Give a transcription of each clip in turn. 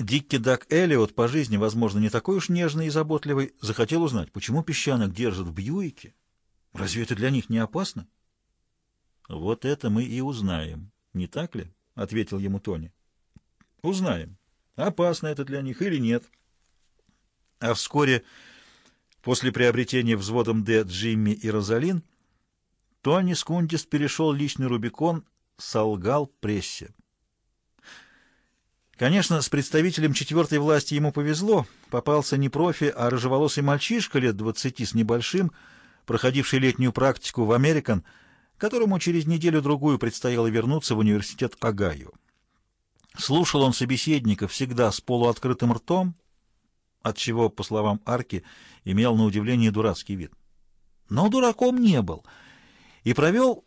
Дикки Дак Эллиот, по жизни, возможно, не такой уж нежный и заботливый, захотел узнать, почему песчанок держат в Бьюике. Разве это для них не опасно? Вот это мы и узнаем, не так ли? — ответил ему Тони. Узнаем, опасно это для них или нет. А вскоре, после приобретения взводом Д Джимми и Розалин, Тони Скундис перешел личный Рубикон, солгал прессе. Конечно, с представителем четвертой власти ему повезло. Попался не профи, а рыжеволосый мальчишка лет двадцати с небольшим, проходивший летнюю практику в Американ, которому через неделю-другую предстояло вернуться в университет Огайо. Слушал он собеседника всегда с полуоткрытым ртом, отчего, по словам Арки, имел на удивление дурацкий вид. Но дураком не был и провел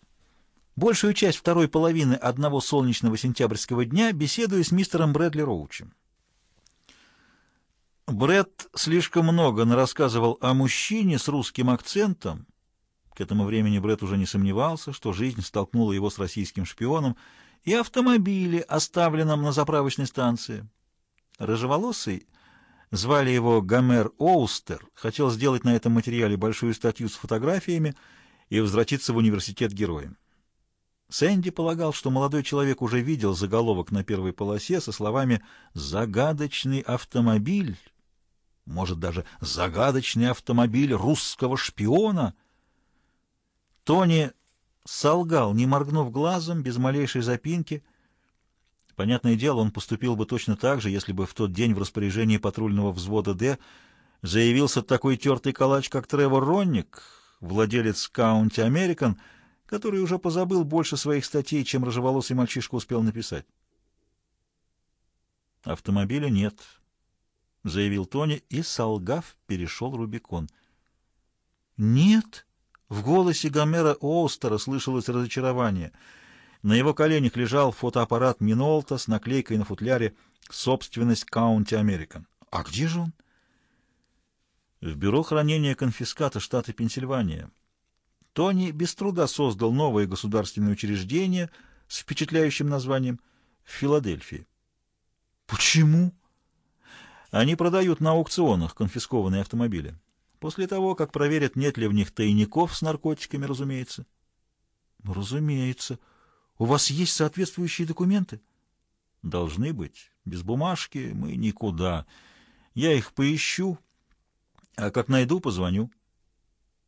большую часть второй половины одного солнечного сентябрьского дня, беседуя с мистером Брэдли Роучем. Брэд слишком много рассказывал о мужчине с русским акцентом. К этому времени Брэд уже не сомневался, что жизнь столкнула его с российским шпионом, и автомобиле, оставленном на заправочной станции. Рыжеволосый, звали его Гомер Оустер, хотел сделать на этом материале большую статью с фотографиями и возвратиться в университет героем. Сэнди полагал, что молодой человек уже видел заголовок на первой полосе со словами «Загадочный автомобиль», может, даже «Загадочный автомобиль русского шпиона». Тони солгал, не моргнув глазом, без малейшей запинки. Понятное дело, он поступил бы точно так же, если бы в тот день в распоряжении патрульного взвода «Д» заявился такой тертый калач, как Тревор Ронник, владелец «Каунти Американ», который уже позабыл больше своих статей, чем рыжеволосый мальчишка успел написать. «Автомобиля нет», — заявил Тони, и, солгав, перешел Рубикон. «Нет?» — в голосе Гомера Оустера слышалось разочарование. На его коленях лежал фотоаппарат Минолта с наклейкой на футляре «Собственность Каунти Американ». «А где же он?» «В бюро хранения конфиската штата Пенсильвания». Тони без труда создал новое государственное учреждение с впечатляющим названием в Филадельфии. Почему? Они продают на аукционах конфискованные автомобили. После того, как проверят, нет ли в них тайников с наркотиками, разумеется. Разумеется. У вас есть соответствующие документы? Должны быть. Без бумажки мы никуда. Я их поищу, а как найду, позвоню.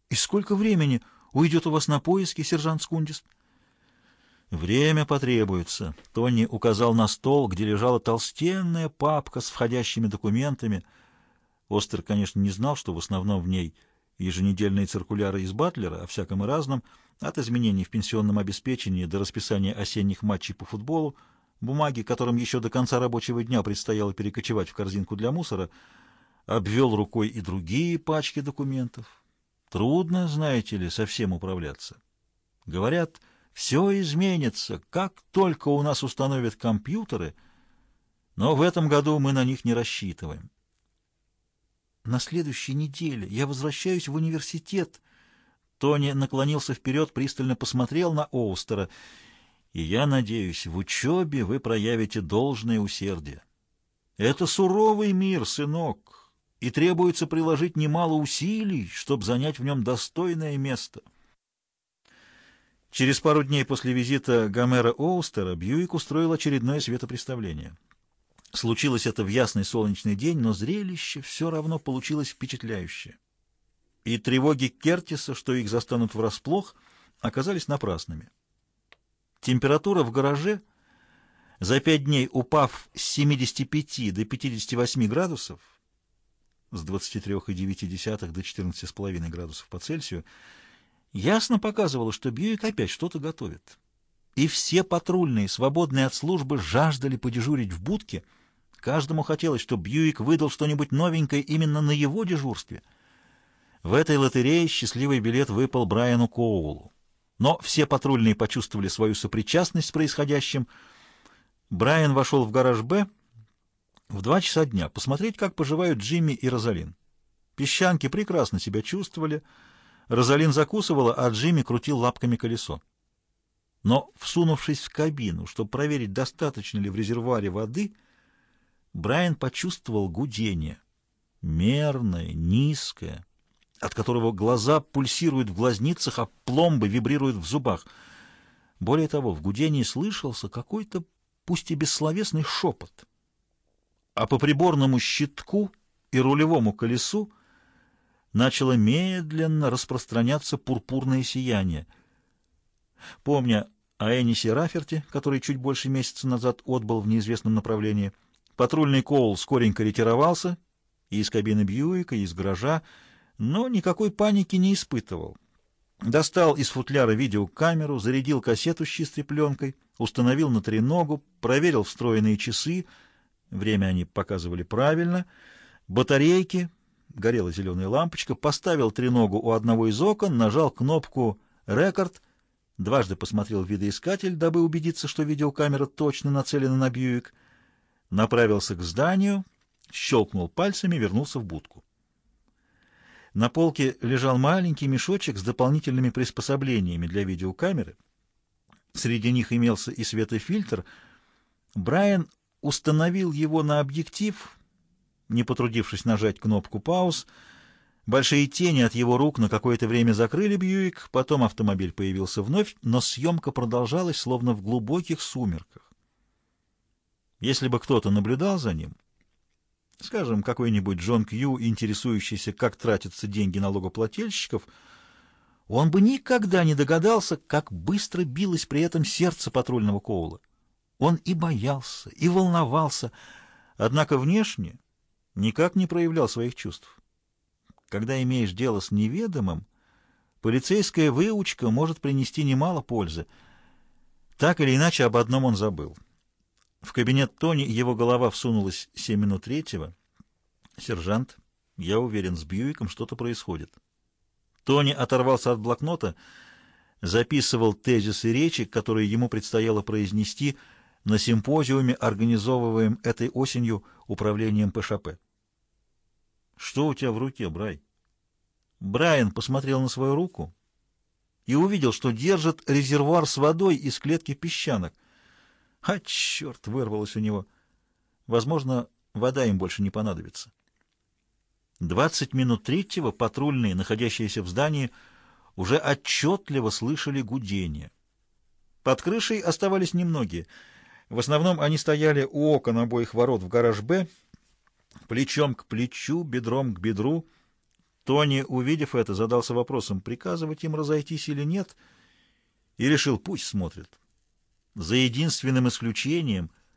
И сколько времени Уйдет у вас на поиски, сержант Скундис?» «Время потребуется». Тони указал на стол, где лежала толстенная папка с входящими документами. Остер, конечно, не знал, что в основном в ней еженедельные циркуляры из Батлера о всяком и разном, от изменений в пенсионном обеспечении до расписания осенних матчей по футболу, бумаги, которым еще до конца рабочего дня предстояло перекочевать в корзинку для мусора, обвел рукой и другие пачки документов. Трудно, знаете ли, совсем управляться. Говорят, все изменится, как только у нас установят компьютеры, но в этом году мы на них не рассчитываем. На следующей неделе я возвращаюсь в университет. Тони наклонился вперед, пристально посмотрел на Оустера. И я надеюсь, в учебе вы проявите должное усердие. Это суровый мир, сынок и требуется приложить немало усилий, чтобы занять в нем достойное место. Через пару дней после визита Гомера Оустера Бьюик устроил очередное светопреставление. Случилось это в ясный солнечный день, но зрелище все равно получилось впечатляющее. И тревоги Кертиса, что их застанут врасплох, оказались напрасными. Температура в гараже, за пять дней упав с 75 до 58 градусов, с 23,9 до 14,5 градусов по Цельсию, ясно показывало, что Бьюик опять что-то готовит. И все патрульные, свободные от службы, жаждали подежурить в будке. Каждому хотелось, чтобы Бьюик выдал что-нибудь новенькое именно на его дежурстве. В этой лотерее счастливый билет выпал Брайану Коулу. Но все патрульные почувствовали свою сопричастность с происходящим. Брайан вошел в гараж «Б», в два часа дня посмотреть, как поживают Джимми и Розалин. Песчанки прекрасно себя чувствовали. Розалин закусывала, а Джимми крутил лапками колесо. Но, всунувшись в кабину, чтобы проверить, достаточно ли в резервуаре воды, Брайан почувствовал гудение. Мерное, низкое, от которого глаза пульсируют в глазницах, а пломбы вибрируют в зубах. Более того, в гудении слышался какой-то, пусть и бессловесный, шепот. А по приборному щитку и рулевому колесу начало медленно распространяться пурпурное сияние. Помня о Энисе Раферте, который чуть больше месяца назад отбыл в неизвестном направлении, патрульный Коул скоренько ретировался и из кабины Бьюика, и из гаража, но никакой паники не испытывал. Достал из футляра видеокамеру, зарядил кассету с чистой пленкой, установил на треногу, проверил встроенные часы, время они показывали правильно, батарейки, горела зеленая лампочка, поставил треногу у одного из окон, нажал кнопку «Рекорд», дважды посмотрел видоискатель, дабы убедиться, что видеокамера точно нацелена на Бьюик, направился к зданию, щелкнул пальцами, вернулся в будку. На полке лежал маленький мешочек с дополнительными приспособлениями для видеокамеры. Среди них имелся и светофильтр. Брайан установил его на объектив, не потрудившись нажать кнопку «пауз». Большие тени от его рук на какое-то время закрыли Бьюик, потом автомобиль появился вновь, но съемка продолжалась, словно в глубоких сумерках. Если бы кто-то наблюдал за ним, Скажем, какой-нибудь Джон Кью, интересующийся, как тратятся деньги налогоплательщиков, он бы никогда не догадался, как быстро билось при этом сердце патрульного Коула. Он и боялся, и волновался, однако внешне никак не проявлял своих чувств. Когда имеешь дело с неведомым, полицейская выучка может принести немало пользы. Так или иначе, об одном он забыл — в кабинет Тони его голова всунулась семь минут третьего. «Сержант, я уверен, с Бьюиком что-то происходит». Тони оторвался от блокнота, записывал тезисы речи, которые ему предстояло произнести на симпозиуме, организовываем этой осенью управлением ПШП. «Что у тебя в руке, Брай?» Брайан посмотрел на свою руку и увидел, что держит резервуар с водой из клетки песчанок. А черт, вырвалось у него. Возможно, вода им больше не понадобится. Двадцать минут третьего патрульные, находящиеся в здании, уже отчетливо слышали гудение. Под крышей оставались немногие. В основном они стояли у окон обоих ворот в гараж «Б», плечом к плечу, бедром к бедру. Тони, увидев это, задался вопросом, приказывать им разойтись или нет, и решил, пусть смотрят. За единственным исключением —